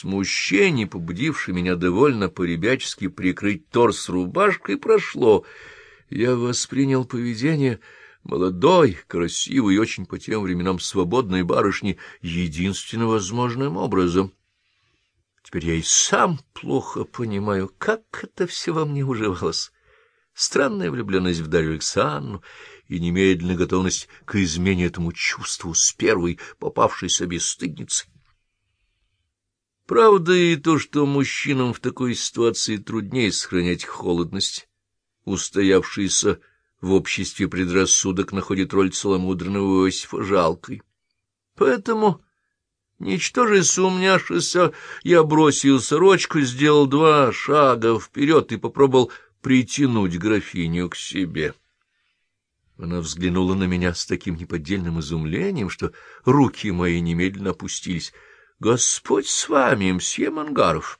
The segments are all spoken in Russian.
Смущение, побудившее меня довольно по-ребячески прикрыть торс рубашкой, прошло. Я воспринял поведение молодой, красивой и очень по тем временам свободной барышни единственно возможным образом. Теперь я и сам плохо понимаю, как это все во мне уживалось. Странная влюбленность в Дарью Александру и немедленная готовность к измене этому чувству с первой попавшейся бесстыдницей. Правда и то, что мужчинам в такой ситуации труднее сохранять холодность. Устоявшийся в обществе предрассудок находит роль целомудренного Иосифа жалкой. Поэтому, ничтоже сумняшися, я бросил сорочку, сделал два шага вперед и попробовал притянуть графиню к себе. Она взглянула на меня с таким неподдельным изумлением, что руки мои немедленно опустились —— Господь с вами, мсье Мангаров!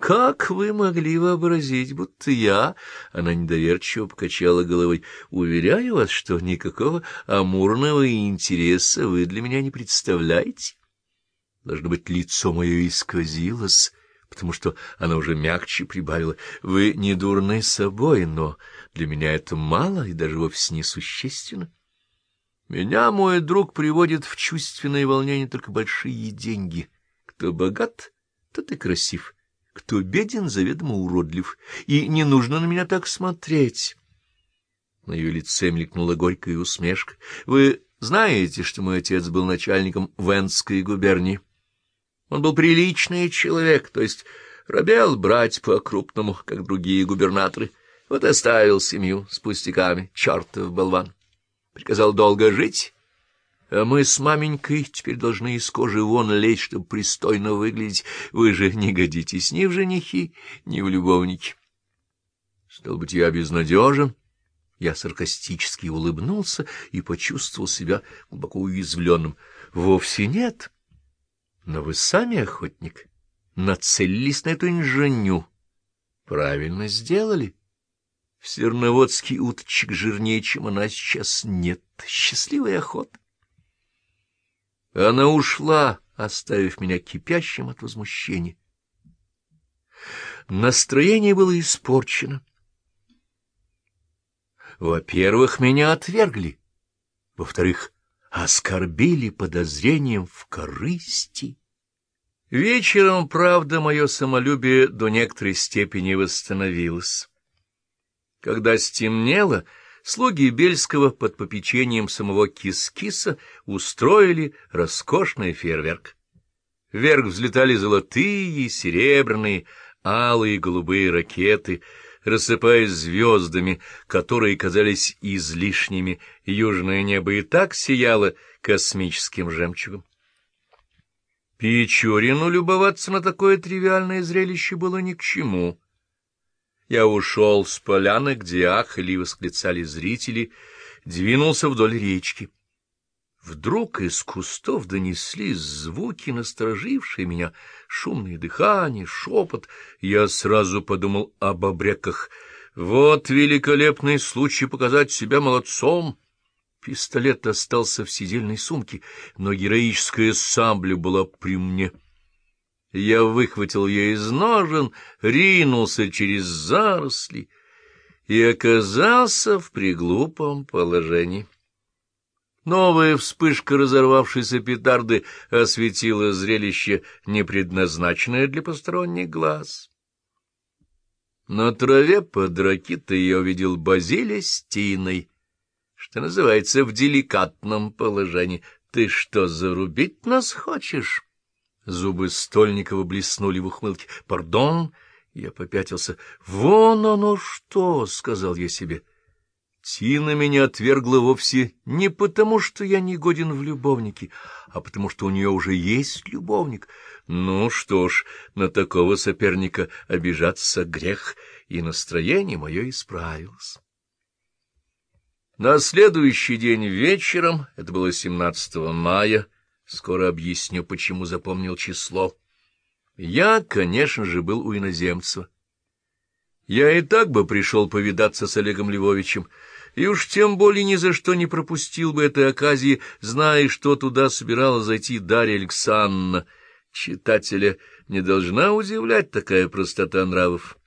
Как вы могли вообразить, будто я... Она недоверчиво покачала головой. Уверяю вас, что никакого амурного интереса вы для меня не представляете. Должно быть, лицо мое исказилось, потому что она уже мягче прибавила. Вы не дурны собой, но для меня это мало и даже вовсе несущественно. Меня мой друг приводит в чувственное волнение только большие деньги. Кто богат, тот и красив, кто беден, заведомо уродлив, и не нужно на меня так смотреть. На ее лице мелькнула горькая усмешка. Вы знаете, что мой отец был начальником Венской губернии? Он был приличный человек, то есть робел брать по-крупному, как другие губернаторы. Вот оставил семью с пустяками, чертов болван приказал долго жить, а мы с маменькой теперь должны из кожи вон лезть, чтобы пристойно выглядеть. Вы же не годитесь ни в женихи, ни в любовники. Стал быть, я безнадежен. Я саркастически улыбнулся и почувствовал себя глубоко уязвленным. Вовсе нет. Но вы сами, охотник, нацелились на эту инженю. Правильно сделали. В Серноводске уточек жирнее, чем она сейчас нет. Счастливая охота. Она ушла, оставив меня кипящим от возмущения. Настроение было испорчено. Во-первых, меня отвергли. Во-вторых, оскорбили подозрением в корысти. Вечером, правда, мое самолюбие до некоторой степени восстановилось. Когда стемнело, слуги Бельского под попечением самого Кис-Киса устроили роскошный фейерверк. Вверх взлетали золотые, серебряные, алые и голубые ракеты, рассыпаясь звездами, которые казались излишними, южное небо и так сияло космическим жемчугом. Печорину любоваться на такое тривиальное зрелище было ни к чему. Я ушел с поляны, где ахали и восклицали зрители, двинулся вдоль речки. Вдруг из кустов донеслись звуки, насторожившие меня, шумное дыхание, шепот. Я сразу подумал об обреках. Вот великолепный случай показать себя молодцом. Пистолет остался в сидельной сумке, но героическая сабля была при мне — я выхватил ее из ножен, ринулся через заросли и оказался в приглупом положении. Новая вспышка разорвавшейся петарды осветила зрелище, не предназначенное для посторонних глаз. На траве под ракитой я увидел Базилия с Тиной, что называется, в деликатном положении. Ты что, зарубить нас хочешь? Зубы Стольникова блеснули в ухмылке. «Пардон!» Я попятился. «Вон оно что!» — сказал я себе. Тина меня отвергла вовсе не потому, что я не годен в любовнике, а потому, что у нее уже есть любовник. Ну что ж, на такого соперника обижаться грех, и настроение мое исправилось. На следующий день вечером, это было 17 мая, Скоро объясню, почему запомнил число. Я, конечно же, был у иноземца. Я и так бы пришел повидаться с Олегом Львовичем, и уж тем более ни за что не пропустил бы этой оказии, зная, что туда собиралась зайти Дарья Александровна. Читателя не должна удивлять такая простота нравов.